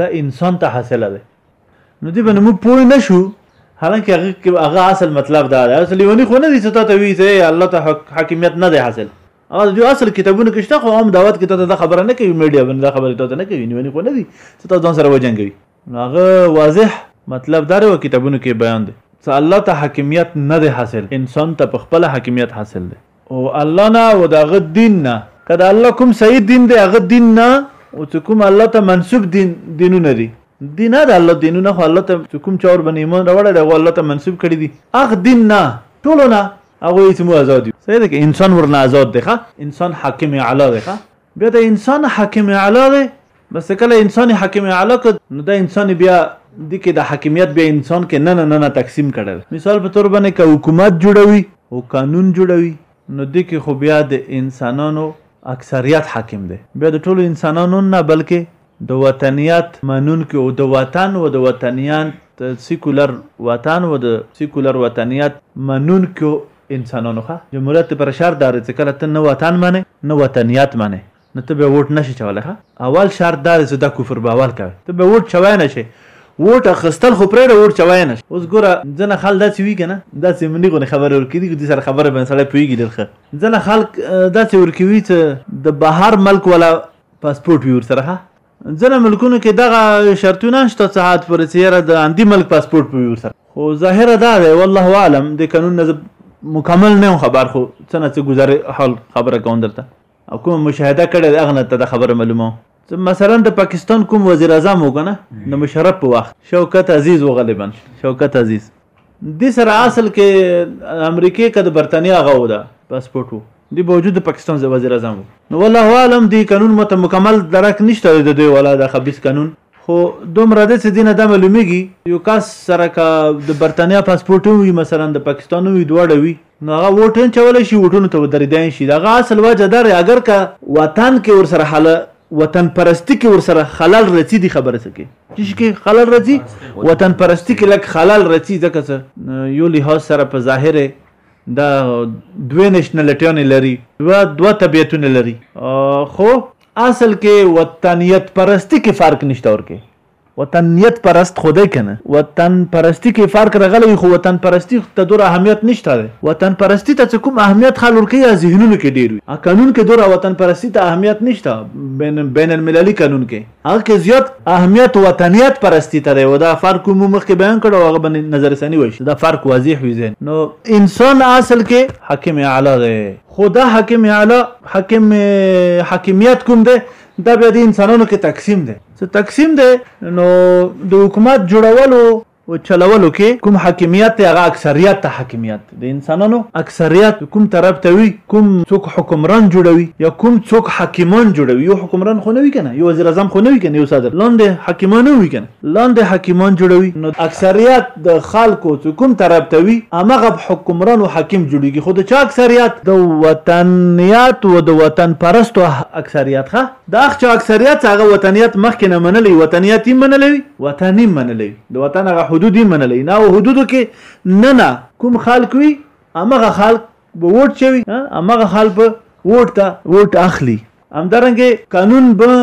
دا انسان ته حاصله ده نو دې باندې موږ پوه نه شو حالانکه هغه هغه اصل مطلب دا دی اصل یونی خو نه دي چې ته وی چې الله ته حاکمیت نه دی حاصل هغه د اصل کتابونو کې شته خو هم دعوت کې ته دا خبره نه کوي میډیا باندې دا خبره ته نه کوي نیونی خو نه دي چې ته ځان سره وجنګوي هغه واضح مطلب دا و کتابونو کې بیان دی چې الله ته حاکمیت نه دی حاصل انسان ته په خپل حاکمیت حاصل دی او الله نه او د هغه دین نه. که د الله کوم صحیح دین دی هغه دین نه او چې کوم الله ته منسوب دین دینونه دي. دي نه د الله دینونه خو الله ته چې کوم چا ورباندې ایمان راوړی دی هغه الله ته منسوب کړي دي هغه دین نه ټولو نه هغوی چې موږ ازاد یو صحیح ده که انسان ورنه ازاد دی ښه انسان حاکم اعلی دی ښه بیا د انسان حاکم اعلی دی بس ته کله انسان حاکم اعلی کړ نو دا انسان بیا دي کې د حاکمیت بیا انسان کې نه نه نه تقسیم کړل مثال په تور باندې که حکومت جوړوي او قانون جوړوي نو دي کې خو بیا د انسانانو اکثریت حاکم دی بیا د ټولو انسانانو نه بلکې د وطنیت منونکي او د وطن او د وطنیان د سیکولر وطن او د سیکولر وطنیت منونکو انسانانو ښه جمهوریت پر شرط دا دی چې کله ته نه وطن منې نه وطنیت منې نو ته به ووټ نشې چولی ښه اول شرط دا دی چې دا کفر به اول کوې ته به ووټ چوی نه شې ووټ اخیستل خو پرېږده ووټ چوی نه شې اوس ګوره ځینې خلک داسې وي که نه داسې مني غوندې خبرې ورکوي دي سره خبره باندې سړی پوهېږي ډېر ښه ځینې خلک داسې ورکوي چې د بهر ملک والا پاسپورټ وي ورسره ها ځنه ملکونو کې دغه شرطونه شته ساعت پر سیره د اندی ملک پاسپورټ په ور سره خو ظاهر دا دی والله عالم د قانون نه مکمل نه خبر خو څنګه څه گذر حال خبره کوم درته او کوم مشاهده کړې هغه نه ته د خبره معلومه مثلا د پاکستان کوم وزیر اعظم وګنه د مشرف په وخت شوکت عزیز و غالبا شوکت عزیز دي سره اصل کې امریکې کده برتانیا غو ده پاسپورت وو دی باوجود د پاکستان وزیر اعظم نو والله عالم دی قانون مت مکمل درک نشته د دوی ولا د خبيث قانون خو دومره د څه دینه د معلومیږي یو کس سره کا د برتانیا پاسپورت وي مثلا د پاکستان وي دواړه وي نو هغه ووټ هم چولی شي ووټونو ته ودرېدای هم شي د هغه اصل وجه دا دی اګر که وطن کې ورسره حاله وطن پرستی کې ورسره خلل رسی دي خبره څه کې چې کې خلل رسی وطن پرستی کې لک خلل رسی ځکه څه یو لحاظ سره په ظاهر دا دوه نشنلټیونه لري و دوه طبيعتونه لري خو اصل کې وطنیت پرستی کې فرق نشته ورکه وطنیت پرست خو دی کنه وطن پرستی کی فرق رغلی خو وطن پرستی ته دور اهمیت نشته دی وطن پرستی ته څه کوم اهمیت خا لور کی ذهنونو کی ډیر وی قانون کی دور وطن پرستی ته اهمیت نشته بین بین المللی قانون کی هغه کی زیات اهمیت وطنیت پرستی ته دی ودا فرق مو مخ کی بیان کړو هغه باندې نظر ثانی وای دا فرق واضح وی زین نو انسان اصل کی حاکم اعلی دی خو دا حاکم اعلی حاکم حاکمیت کوم دی دا بیا د انسانانو کې تقسیم دی څه تقسیم دی نو د حکومت جوړولو او چلولو کې کوم حاکمیت دی هغه اکثریت ته حاکمیت د انسانانو اکثریت کوم طرف ته وي کوم څوک حکمران جوړوي یا کوم څوک حاکمان جوړوي یو حکمران خو نه وي کنه یو وزیر اعظم خو نه وي کنه یو صدر لاندې حاکمان نه وي کنه لاندې حاکمان جوړوي نو اکثریت د خلکو څو کوم طرف ته وي هغه حکمران او حاکم جوړيږي خو د چا اکثریت د وطنیات او د وطن پرستو اکثریت ښه دا اخ چا اکثریت هغه وطنیت مخکې نه منلی وطنیت یې منلی وي وطن یې منلی وي د وطن هغه حدود یې منلی نه او حدودو کې نه نه کوم خلک وي همغه خلک به ووټ چوي همغه خلک به ووټ ته ووټ اخلي همدارنګه قانون به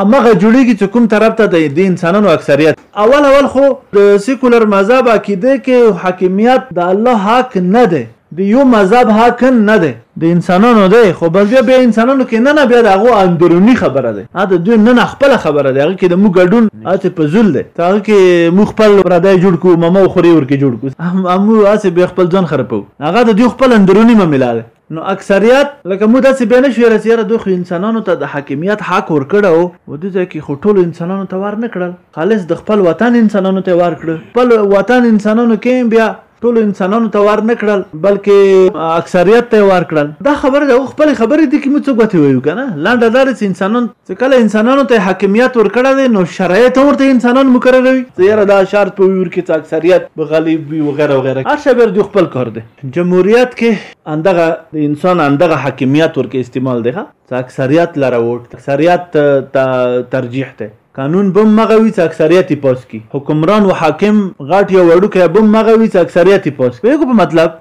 امغه جوړیږي چې کوم طرف ته د دې انسانانو اکثریت اول اول خو د سیکولر مذهب عقیده کې حاکمیت د الله حق نه دی د یو مذهب حاکم نه دی د انسانانو دی خو بس بیا بیا انسانانو کې نه نه بیا د هغه اندرونی خبره ده ا د دوی نه نه خپل خبره ده هغه کې د مو ګډون اته په زول ده هغه کې مو خپل پردای جوړ کو ممو خوري ورکه جوړ کو امو اسه بیا خپل ځان خرابو هغه د دوی خپل اندرونی مملا ده نو اکثریت لکه مو داسې بیا نشو یاره چې یاره دوی خو انسانانو ته د حاکمیت حق ورکړی او و دې ځای کې خو ټولو انسانانو ته ور نه کړل خالص د خپل وطن انسانانو ته ورکړه خپل وطن انسانانو کې بیا ټولو انسانانو ته وار نه کړل بلکې اکثریت ته وار کړل دا خبره ده خپل خبرې دي کې موږ څه غوتي وایو کنه لنډه دا چې انسانان چې کله انسانانو ته حاکمیت ورکړه دي نو شرایط هم ورته انسانان مقرروي زیره دا شرط په ویور کې چې اکثریت به غالب وي وغیره وغیره هر شی بر خپل کار دی جمهوریت کې اندغه د انسان اندغه حاکمیت ورکه استعمال دی ها اکثریت لره ووټ اکثریت ته ترجیح ته قانون بم مغه وی څه اکثریت یی پاس کی حکمران و حاکم غټ یا وړوکی بم مغه وی څه اکثریت یی پاس پوهیږو په مطلب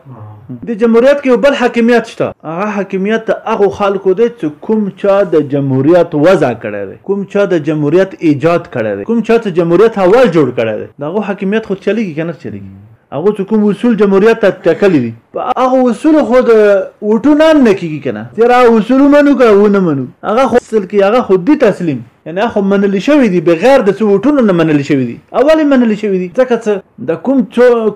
د جمهوریت کې یو بل حاکمیت شته هغه حاکمیت د هغو خلکو دی چې کوم چا د جمهوریت وضع کړی دی کوم چا د جمهوریت ایجاد کړی دی کوم چا چې جمهوریت اول جوړ کړی دی د هغو حاکمیت خو چلیږي که نه چلیږي هغه چې کوم اصول جمهوریت ته ټاکلي دي په هغه اصول خو د وټو نه نه کیږي کنه چې را اصول منو که و نه منو هغه خو اصل کې هغه خو دي تسلیم یعنی اخو منل شوی دی بغیر د څو وټونو نه منل شوی دی اولی منل شوی دی ځکه څه د کوم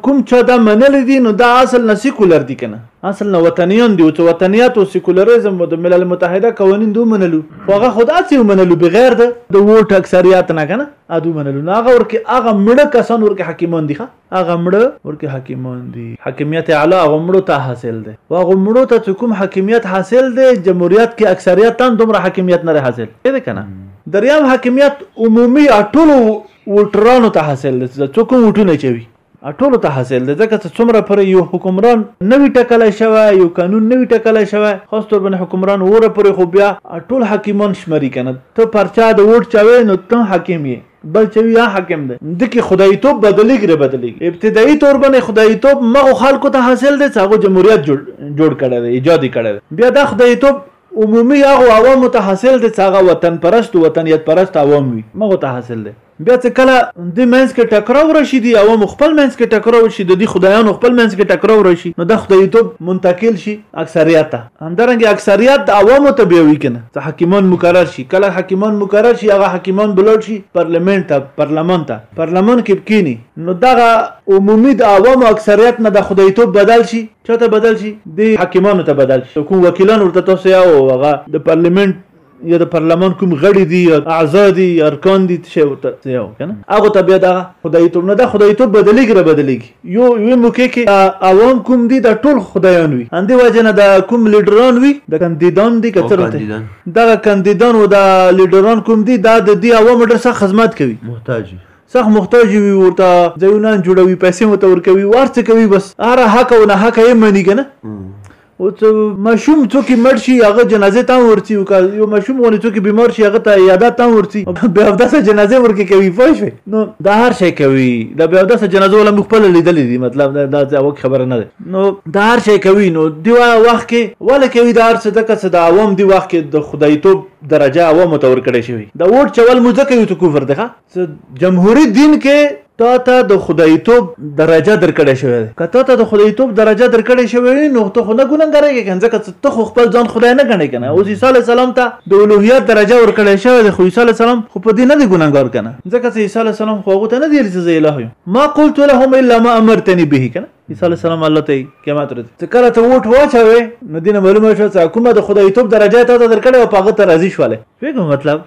کوم چا دا منل دی نو دا اصل نه سیکولر دی کنه اصل نه وطنیان دی او څو وطنیات او سیکولریزم او د ملل متحده قوانین دوه منلو خو هغه خود اسی منلو بغیر د د ووټ اکثریت نه کنه ادو منلو نه هغه ورکه هغه مړه کسان ورکه حکیمان دي ښه هغه مړه ورکه حاکمان دي حاکمیت اعلی هغه مړو ته حاصل دی و هغه مړو ته چې کوم حاکمیت حاصل دی جمهوریت کې اکثریت تن دومره حاکمیت نه حاصل دی کنه دریم حاکمیت عمومي ټولو وټرانو ته حاصل دی چې څوک وټونه چوي ټولو ته حاصل دی ځکه چې څومره پر یو حکمران نوی ټکل شوی یو قانون نوی ټکل شوی خاص تور باندې حکمران وره پر خو بیا ټول حاکمان شمري کنه ته پرچا د ووټ چاوي نو ته حاکم یې بل چې یا حاکم دی د کې خدایتوب بدلیږي ره بدلیږي ابتدایي تور باندې خدایتوب مغو خلکو ته حاصل دی چې هغه جمهوریت جوړ کړی دی ایجاد کړی دی بیا دا خدایتوب عمومي هغه عوامو ته حاصل دی چې هغه وطن پرست وطنیت پرست عوام وي مغو ته حاصل دی بیا چې کله د منځ کې ټکراو راشي دی عوام خپل منځ کې ټکراو شي د دې خدایانو خپل منځ کې ټکراو راشي نو د خدایتوب منتقل شي اکثریت ته همدارنګه اکثریت د عوامو ته به وی کنه ته حکیمان مقرر شي کله حکیمان مقرر شي هغه حکیمان بلل شي پارلیمنت ته پارلمان ته پارلمان کې بکینی نو دغه عمومي د عوامو اکثریت نه د خدایتوب بدل شي چاته بدل شي د حکیمانو ته بدل شي کوم وکیلان ورته تاسو یو هغه د پارلیمنت یا د پارلمان کوم غړي دي یا اعضا دي یا ارکان دي چې ورته څه یو که نه هغو ته بیا دغه خدایتوب نه دا خدایتوب بدلېږي را بدلېږي یو یوې موقع کې دا عوام کوم دي دا ټول خدایان وي همدې وجې نه دا کوم لیډران وي د کاندیدان دي که او څه راته کاندیدان دغه کاندیدان و دا لیډران کوم دي دا د دې عوامو ډېر سخت خدمت کوي محتاج وي. سخت محتاج وي ورته ځایونه جوړوي پیسې ورته ورکوي او هر څه کوي بس هره حق او ناحقه یې مني که نه م. او ته مشوم څوک مړ شي هغه جنازه ته ورسي او یو مشوم غونې څوک بیمار شي هغه ته یادات ته ورسي به اوداسه جنازه ورکه کوي پوه شوي نو دا هر شي کوي دا به اوداسه جنازه ولا موږ خپل لیدلې دي مطلب دا دا وک خبره نه ده نو دا هر شي کوي نو دی وخت کې ولا کوي دا هر څه د کس دا عوام دی وخت کې د خدای توب درجه عوام ته ورکړې شوی دا ووټ چول مو ځکه یو ته کفر ده چې جمهوری دین کې تا ته د خدایتوب درجه درکړې شوې ده که تا ته د خدایتوب درجه درکړې شوې نو ته خو نه ګناهګارېږې که ځکه ته خو خپل ځان خدای نه ګڼې که نه اوس عیسی علیه السلام ته د الوهیت درجه ورکړې شوې ده خو عیسی علیه السلام خو په دې نه دی ګناهګار که نه ځکه چې عیسی علیه السلام خو هغو ته نه دی ویلي چې زه اله یم ما قلت لهم الا ما امرتني به که نه عیسی علیه السلام الله ته قیامت ورځ چې کله ته ووټ واچوې نو دینه معلومه شوه چې کومه د خدایتوب درجه تا ته درکړې او په هغه ته راضي شولې پوهېږم مطلب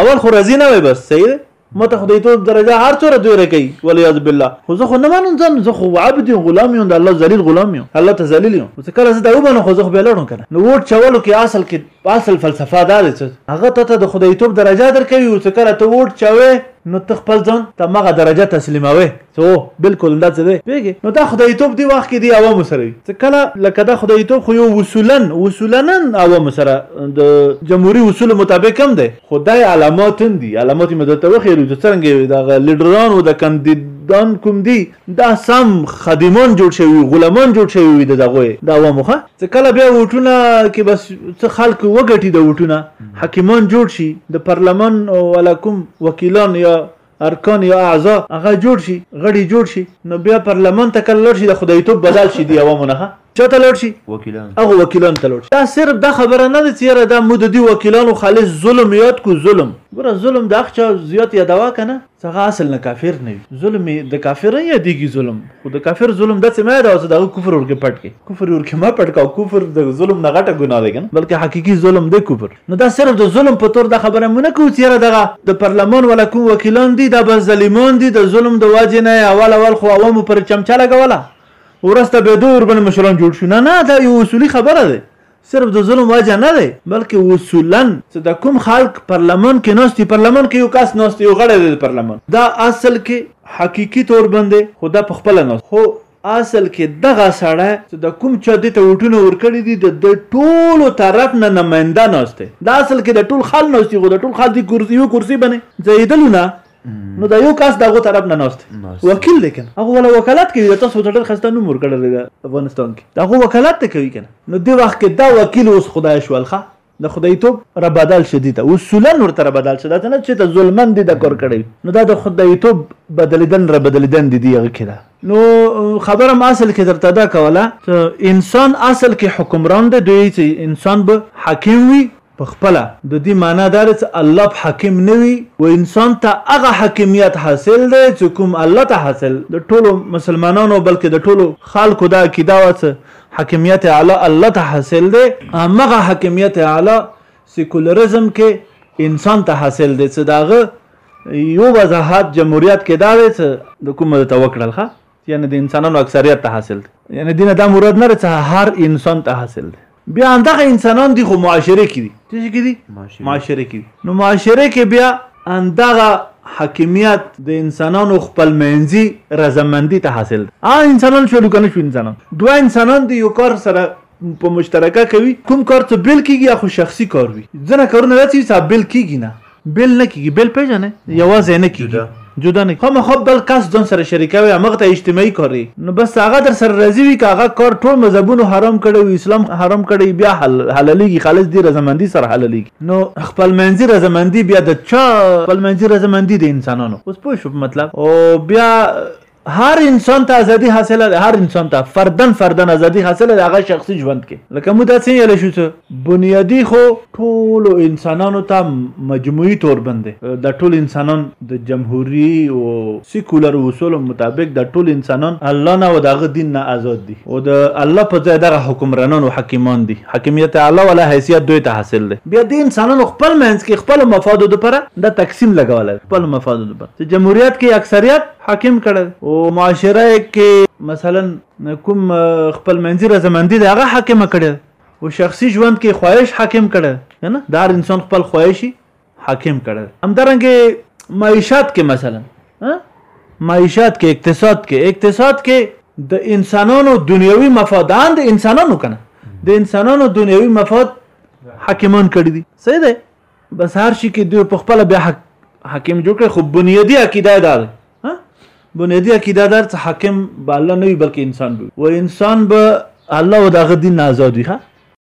اول خو راضي نه وې بس صحیح دی ما ته خدایتوب درجه هر څوره دوی رکوي ولیاذ بالله خو زه خو نه منم ځان زه خو عبد یم غلام یم د الله ذلیل غلام یم الله ته ذلیل یم چې کله زه دا ومنم خو زه خو بیا لړم کنه نو ووټ چولو کې اصل کې اصل فلسفه دا ده چې هغه ته د خدایتوب درجه درکوي او چې کله ته ووټ چوې نو ته خپل ځان ته مغه درجه تسلیموي څو بالکل همدا څه دی پیږي نو دا خدایتوب دی وخت کې دی عوام سره وي څه کله لکه دا خدایتوب خو یو اصولا اصولا عوام سره د جمهوریت اصول مطابق هم دی خدای علامات دي علامات مدد ته وخیرو چې څنګه دا لیډران او د کاندید دان کوم دي دا سم خادمان جوړ شوی غلامان جوړ شوی د دغه دا و مخه څه کله بیا وټونه کې بس څه خلک وګټي د وټونه حکیمان جوړ شي د پارلمان او علاکم وکیلان یا ارکان یا اعضا هغه جوړ شي غړي جوړ شي نو بیا پرلمان ته کله لړ شي د خدای توپ بدل شي دی عوامو نه چاته لړ شي وکیلان هغه وکیلان ته لړ شي دا صرف دا خبره نه ده چې دا مو د دې وکیلانو خالص ظلم یاد کو ظلم ګوره ظلم د اخچا زیات یادوا کنه څنګه اصل نه کافر نه وي ظلم د کافر نه یادېږي ظلم خو د کافر ظلم داسې مه یادوه چې دغه کفر ورکې پټ کړي کفر ورکې مه پټ کړه کفر د ظلم نه غټه ګناه دی که نه بلکې حقیقي ظلم دی کفر نو دا صرف د ظلم په تور دا خبره مو نه کوو چې یاره دغه د پرلمان والا کوم وکیلان دي دا بس ظلیمان دي د ظلم د واجې نه یې اول اول خو عوامو پر چمچه لګوله ورسته بیا دوی ورباندې مشران جوړ شو نه نه دا یو اصولي خبره ده صرف د ظلم وجه نه دی بلکې اصولا چې د کوم خلک پرلمان کې ناست پرلمان کې یو کس ناست یو غړی دی پرلمان دا اصل کې حقیقي تور باندې خو دا په خپله ناست خو اصل کې دغه سړی چې د کوم چا دې ته ووټونه ورکړي دي د د ټولو طرف نه نماینده ناست دی دا اصل کې د ټول خال ناست دی خو د ټول خال دی کرسي یو کرسي باندې ځایېدلو نه نو دا یو کس دغه طرف نه ناست وکیل دی کنه هغه ولا وکالت کوي د تاسو ته ډېر خسته نوم ورکړل دی افغانستان کې دا هو وکالت کوي کنه نو دی وخت کې دا وکیل اوس خدای شوالخه د خدایتوب را بدل شي دي ته اصولا ورته را بدل شي دا نه چې ته ظلمن دي د کور کړی نو دا د خدایتوب بدلیدن را بدلیدن دي دی هغه کې ده نو خبره ما اصل کې درته دا کوله ته انسان اصل کې حکمران دی دوی چې انسان به حاکم وي په خپل د دې معنی دا ده چې الله په حاکم نه وي او انسان ته هغه حاکمیت حاصل دی چې کوم الله ته حاصل د ټولو مسلمانانو بلکې د ټولو خلکو دا عقیده وه چې حاکمیت اعلی الله ته حاصل دی هغه حاکمیت اعلی سیکولرزم کې انسان ته حاصل دی چې داغه یو وضاحت جمهوریت کې دا دی چې د کومه ته وکړل ښه یعنی د انسانانو اکثریت ته حاصل دی یعنی دینه دا مراد نه چې هر انسان ته حاصل دی بیا دغه انسانان دي خو معاشره کې دي څه شي کې دي معاشره کې دي نو معاشره کې بیا اندغه حاکمیت د انسانانو خپل منځي رضامندي ته حاصل ده ا انسانان شو کنه شو انسانان دوه انسانان دی یو کار سره په مشترکه کوي کوم کار ته بیل کیږي یا خو شخصي کار وي ځنه کارونه داسې وي چې بیل کیږي نه بیل نه کیږي بیل پیژنې یوازې نه کیږي جدا نه خو مخه بل کس ځان سره شریکوي هغه ته اجتماعي کاری نو بس هغه در سره راضي وي که هغه کار ټول مذهبونو حرام کړی وي اسلام حرام کړی بیا حلالېږي خالص دی رضامندي سره حلالېږي نو خپل منځي رضامندي بیا د چا خپل منځي رضامندي د انسانانو اوس پوه شو مطلب او بیا هر انسان ته ازادي حاصله ده هر انسان ته فردن فردن ازادي حاصله ده هغه شخصي ژوند کې لکه موږ داسې یل شو چې بنیادی خو ټول انسانانو ته مجموعي تور بندي د ټول انسانان د جمهوریت او سیکولر اصول مطابق د ټول انسانان الله نه او دغه دین نه آزاد دي او د الله په ځای دغه حکمرانان او حکیمان دي حکمیت الله ولا حیثیت دوی ته حاصل دي بیا د انسانانو خپل منځ کې خپل مفادو لپاره د تقسیم لګول خپل مفادو لپاره چې جمهوریت کې اکثریت حاکم کړل او معاشره کې مثلا کوم خپل منځي رضامندي ده هغه حاکمه کړل او شخصي ژوند کې خواهش حاکم کړل کنه دا هر انسان خپل خواهشي حاکم کړل همدارنګه معیشت کې مثلا معیشت کې اقتصاد کې اقتصاد کې د انسانانو دنیوي مفادان د انسانانو کنه د انسانانو دنیوي مفاد حاکمان کړی دي صحیح ده بس هر شي کې دوی په خپل بیا حق حاکم جوړ کړي خو بنیادی عقیده دا ده ها بنیادی عقیده دا چې حاکم به الله نه وي بلکې انسان به و انسان به الله او دغه دین آزاد وي ها